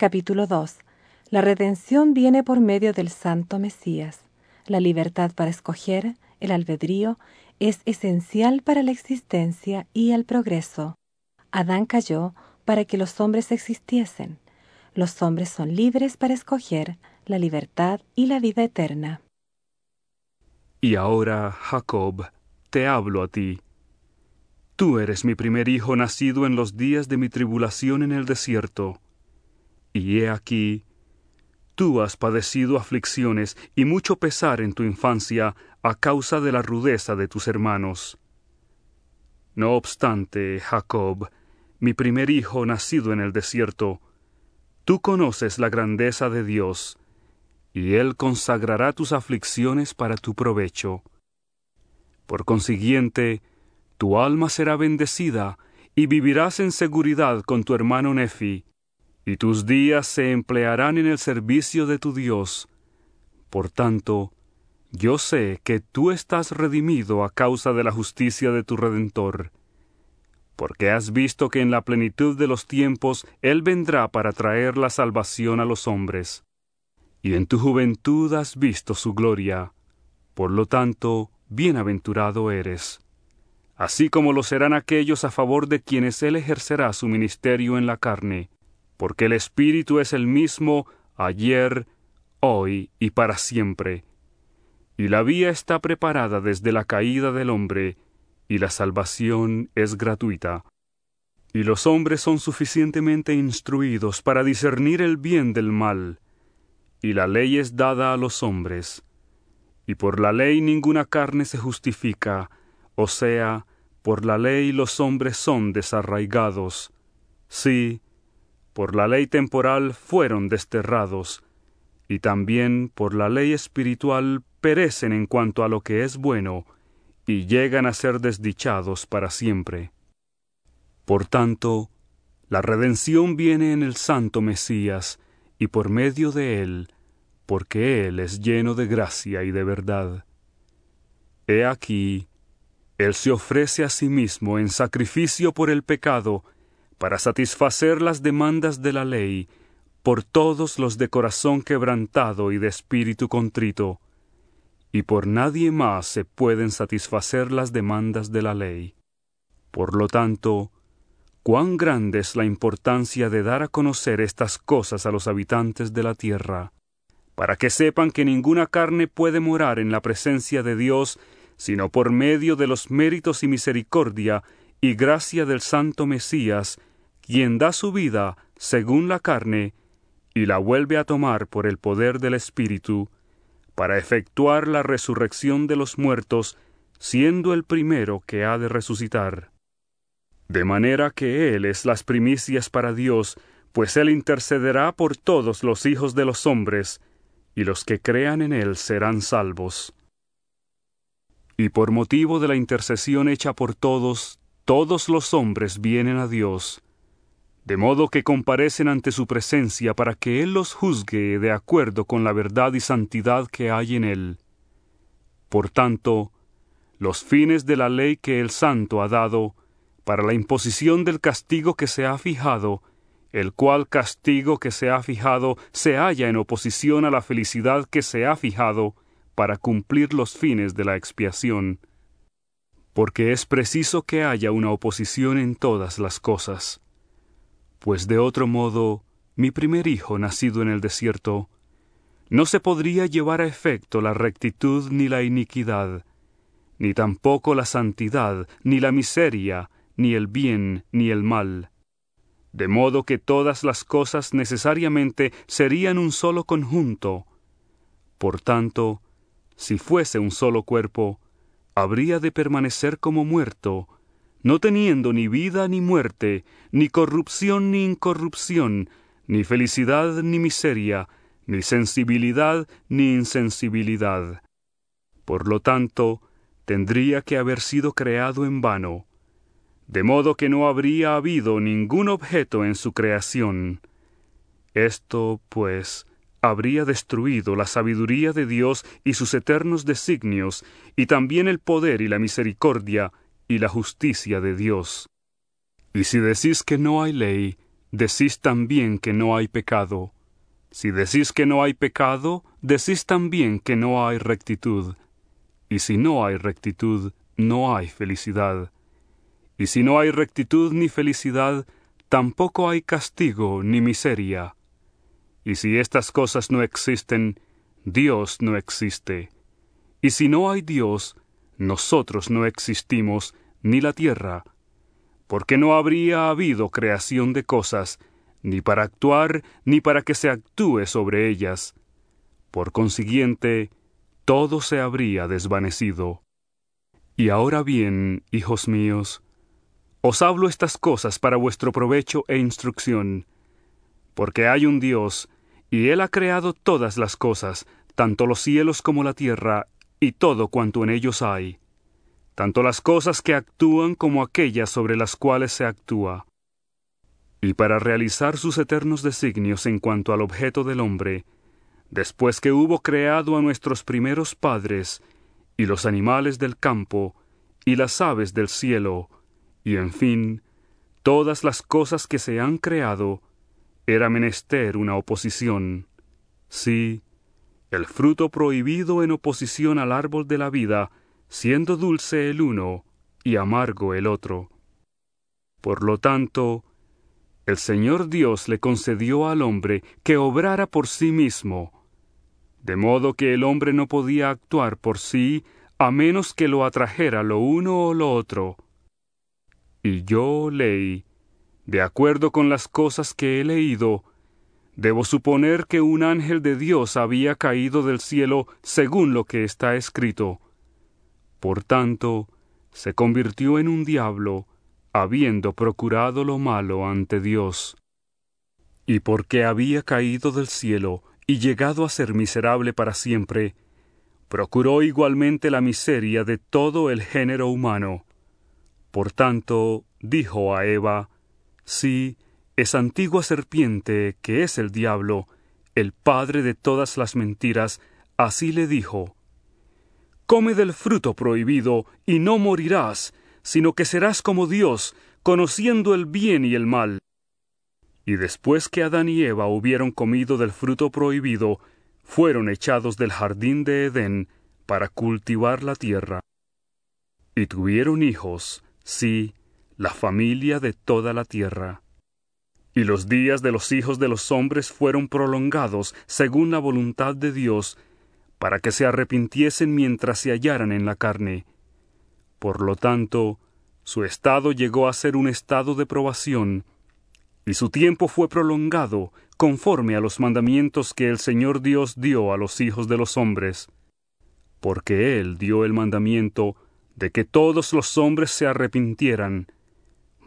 Capítulo 2. La redención viene por medio del Santo Mesías. La libertad para escoger, el albedrío, es esencial para la existencia y el progreso. Adán cayó para que los hombres existiesen. Los hombres son libres para escoger la libertad y la vida eterna. Y ahora, Jacob, te hablo a ti. Tú eres mi primer hijo nacido en los días de mi tribulación en el desierto. Y he aquí, tú has padecido aflicciones y mucho pesar en tu infancia a causa de la rudeza de tus hermanos. No obstante, Jacob, mi primer hijo nacido en el desierto, tú conoces la grandeza de Dios, y Él consagrará tus aflicciones para tu provecho. Por consiguiente, tu alma será bendecida, y vivirás en seguridad con tu hermano Nefi, y tus días se emplearán en el servicio de tu Dios. Por tanto, yo sé que tú estás redimido a causa de la justicia de tu Redentor, porque has visto que en la plenitud de los tiempos Él vendrá para traer la salvación a los hombres. Y en tu juventud has visto su gloria, por lo tanto, bienaventurado eres. Así como lo serán aquellos a favor de quienes Él ejercerá su ministerio en la carne, porque el Espíritu es el mismo ayer, hoy y para siempre y la vía está preparada desde la caída del hombre, y la salvación es gratuita. Y los hombres son suficientemente instruidos para discernir el bien del mal, y la ley es dada a los hombres. Y por la ley ninguna carne se justifica, o sea, por la ley los hombres son desarraigados. Sí, por la ley temporal fueron desterrados, y también por la ley espiritual perecen en cuanto a lo que es bueno, y llegan a ser desdichados para siempre. Por tanto, la redención viene en el Santo Mesías, y por medio de él, porque él es lleno de gracia y de verdad. He aquí, él se ofrece a sí mismo en sacrificio por el pecado, para satisfacer las demandas de la ley, por todos los de corazón quebrantado y de espíritu contrito, y por nadie más se pueden satisfacer las demandas de la ley. Por lo tanto, cuán grande es la importancia de dar a conocer estas cosas a los habitantes de la tierra, para que sepan que ninguna carne puede morar en la presencia de Dios sino por medio de los méritos y misericordia y gracia del Santo Mesías, quien da su vida, según la carne, y la vuelve a tomar por el poder del Espíritu, para efectuar la resurrección de los muertos, siendo el primero que ha de resucitar. De manera que Él es las primicias para Dios, pues Él intercederá por todos los hijos de los hombres, y los que crean en Él serán salvos. Y por motivo de la intercesión hecha por todos, todos los hombres vienen a Dios, de modo que comparecen ante su presencia para que Él los juzgue de acuerdo con la verdad y santidad que hay en Él. Por tanto, los fines de la ley que el Santo ha dado, para la imposición del castigo que se ha fijado, el cual castigo que se ha fijado se halla en oposición a la felicidad que se ha fijado, para cumplir los fines de la expiación. Porque es preciso que haya una oposición en todas las cosas pues de otro modo, mi primer hijo nacido en el desierto, no se podría llevar a efecto la rectitud ni la iniquidad, ni tampoco la santidad, ni la miseria, ni el bien, ni el mal. De modo que todas las cosas necesariamente serían un solo conjunto. Por tanto, si fuese un solo cuerpo, habría de permanecer como muerto, no teniendo ni vida ni muerte, ni corrupción ni incorrupción, ni felicidad ni miseria, ni sensibilidad ni insensibilidad. Por lo tanto, tendría que haber sido creado en vano, de modo que no habría habido ningún objeto en su creación. Esto, pues, habría destruido la sabiduría de Dios y sus eternos designios, y también el poder y la misericordia, y la justicia de Dios. Y si decís que no hay ley, decís también que no hay pecado. Si decís que no hay pecado, decís también que no hay rectitud. Y si no hay rectitud, no hay felicidad. Y si no hay rectitud ni felicidad, tampoco hay castigo ni miseria. Y si estas cosas no existen, Dios no existe. Y si no hay Dios, nosotros no existimos, ni la tierra, porque no habría habido creación de cosas, ni para actuar, ni para que se actúe sobre ellas. Por consiguiente, todo se habría desvanecido. Y ahora bien, hijos míos, os hablo estas cosas para vuestro provecho e instrucción, porque hay un Dios, y Él ha creado todas las cosas, tanto los cielos como la tierra, y todo cuanto en ellos hay, tanto las cosas que actúan como aquellas sobre las cuales se actúa. Y para realizar sus eternos designios en cuanto al objeto del hombre, después que hubo creado a nuestros primeros padres, y los animales del campo, y las aves del cielo, y en fin, todas las cosas que se han creado, era menester una oposición. Sí, el fruto prohibido en oposición al árbol de la vida, siendo dulce el uno y amargo el otro. Por lo tanto, el Señor Dios le concedió al hombre que obrara por sí mismo, de modo que el hombre no podía actuar por sí a menos que lo atrajera lo uno o lo otro. Y yo leí, de acuerdo con las cosas que he leído, Debo suponer que un ángel de Dios había caído del cielo según lo que está escrito. Por tanto, se convirtió en un diablo, habiendo procurado lo malo ante Dios. Y porque había caído del cielo y llegado a ser miserable para siempre, procuró igualmente la miseria de todo el género humano. Por tanto, dijo a Eva, Sí, esa antigua serpiente, que es el diablo, el padre de todas las mentiras, así le dijo, Come del fruto prohibido, y no morirás, sino que serás como Dios, conociendo el bien y el mal. Y después que Adán y Eva hubieron comido del fruto prohibido, fueron echados del jardín de Edén para cultivar la tierra. Y tuvieron hijos, sí, la familia de toda la tierra. Y los días de los hijos de los hombres fueron prolongados según la voluntad de Dios, para que se arrepintiesen mientras se hallaran en la carne. Por lo tanto, su estado llegó a ser un estado de probación, y su tiempo fue prolongado conforme a los mandamientos que el Señor Dios dio a los hijos de los hombres, porque Él dio el mandamiento de que todos los hombres se arrepintieran,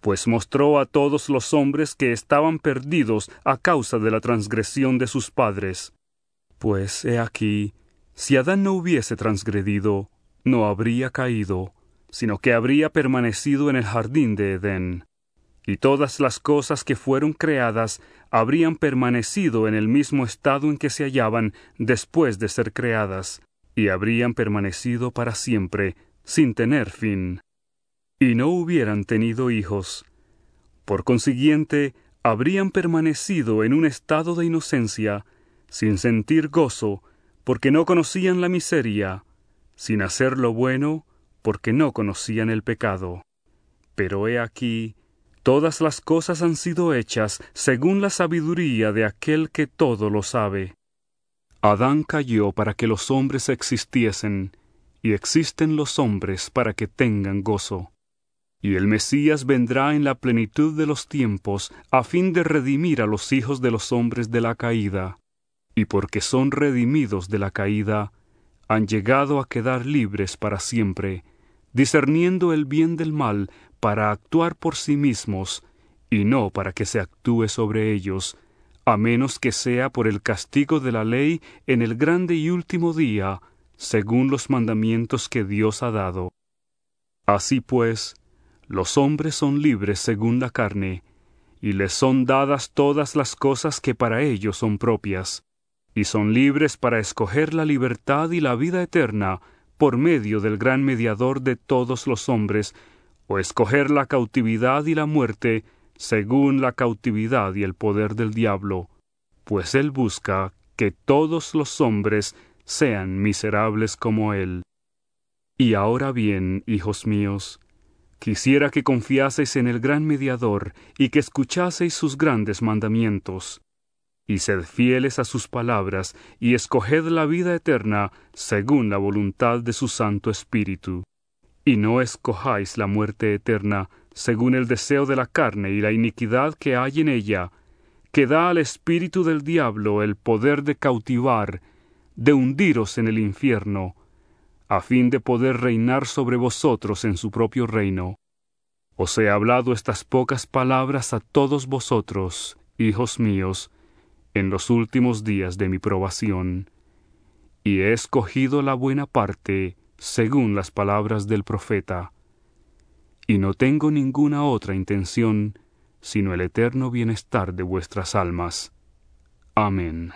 pues mostró a todos los hombres que estaban perdidos a causa de la transgresión de sus padres. Pues he aquí, si Adán no hubiese transgredido, no habría caído, sino que habría permanecido en el jardín de Edén. Y todas las cosas que fueron creadas habrían permanecido en el mismo estado en que se hallaban después de ser creadas, y habrían permanecido para siempre, sin tener fin y no hubieran tenido hijos. Por consiguiente, habrían permanecido en un estado de inocencia, sin sentir gozo, porque no conocían la miseria, sin hacer lo bueno, porque no conocían el pecado. Pero he aquí, todas las cosas han sido hechas según la sabiduría de aquel que todo lo sabe. Adán cayó para que los hombres existiesen, y existen los hombres para que tengan gozo. Y el Mesías vendrá en la plenitud de los tiempos a fin de redimir a los hijos de los hombres de la caída. Y porque son redimidos de la caída, han llegado a quedar libres para siempre, discerniendo el bien del mal para actuar por sí mismos, y no para que se actúe sobre ellos, a menos que sea por el castigo de la ley en el grande y último día, según los mandamientos que Dios ha dado. Así pues, los hombres son libres según la carne, y les son dadas todas las cosas que para ellos son propias, y son libres para escoger la libertad y la vida eterna por medio del gran mediador de todos los hombres, o escoger la cautividad y la muerte según la cautividad y el poder del diablo, pues él busca que todos los hombres sean miserables como él. Y ahora bien, hijos míos, quisiera que confiaseis en el gran mediador y que escuchaseis sus grandes mandamientos, y sed fieles a sus palabras y escoged la vida eterna según la voluntad de su Santo Espíritu. Y no escojáis la muerte eterna según el deseo de la carne y la iniquidad que hay en ella, que da al espíritu del diablo el poder de cautivar, de hundiros en el infierno, a fin de poder reinar sobre vosotros en su propio reino. Os he hablado estas pocas palabras a todos vosotros, hijos míos, en los últimos días de mi probación, y he escogido la buena parte según las palabras del profeta y no tengo ninguna otra intención sino el eterno bienestar de vuestras almas. Amén.